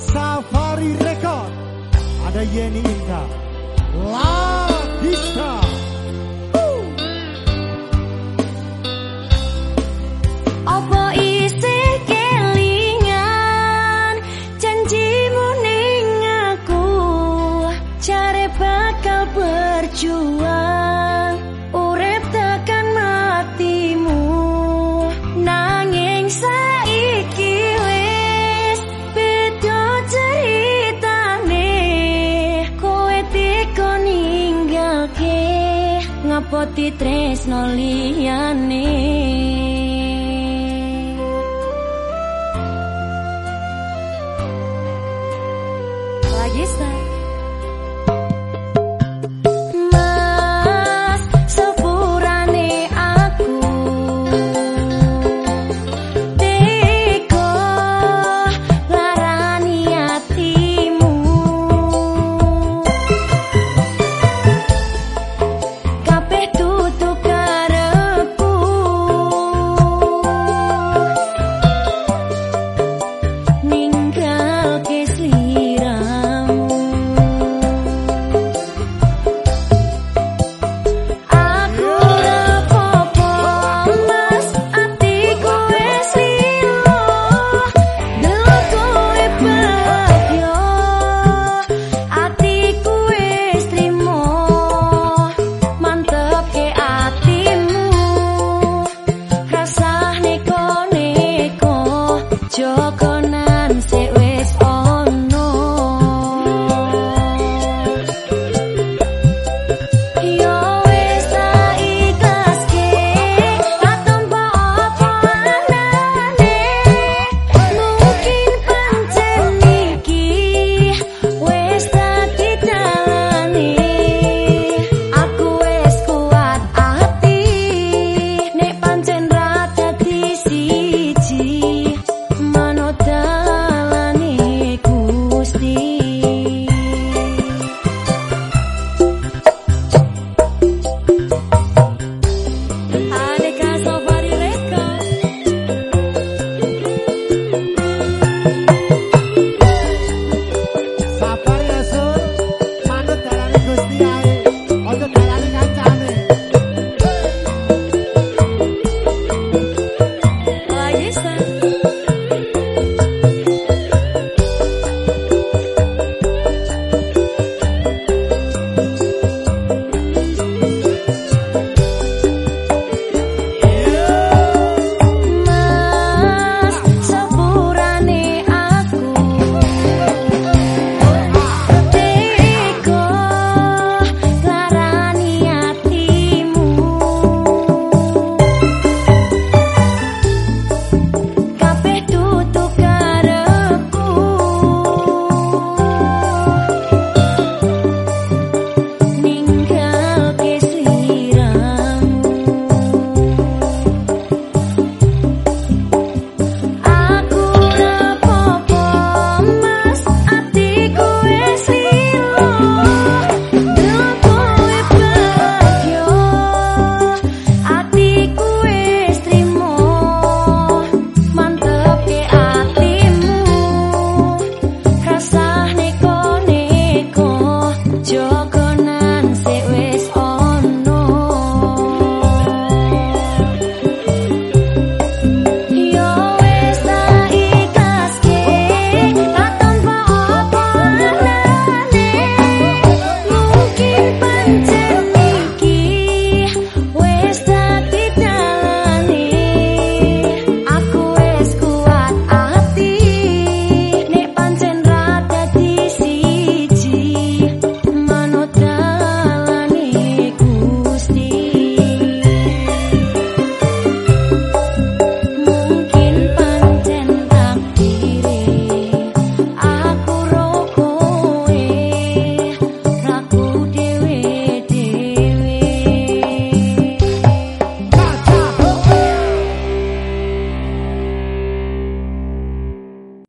Safari Record. Ada Yeni Indah poti tresno liyane?